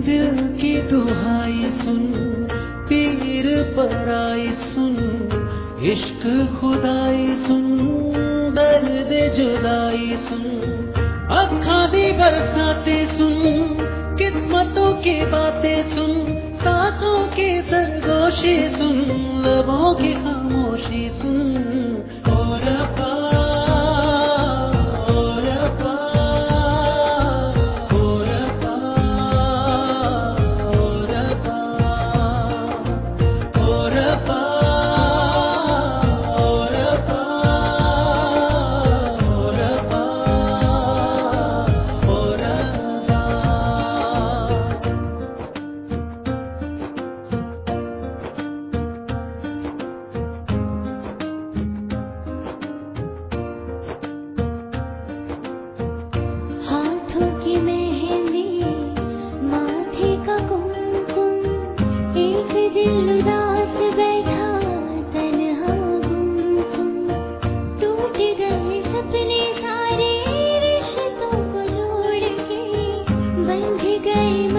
दिल की दुहाई सुन, पीर पराई सुन, इश्क खुदाई सुन, दर्द जुदाई सुन अखा दी बरसाते सुन, किस्मतों की बातें सुन, सांसों की सरगोशी सुन, लबों की खामोशी सुन। up.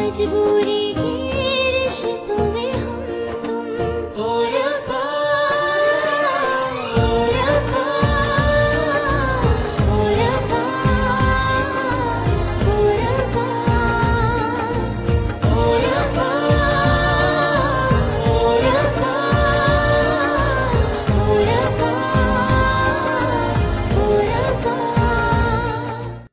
मजबूरी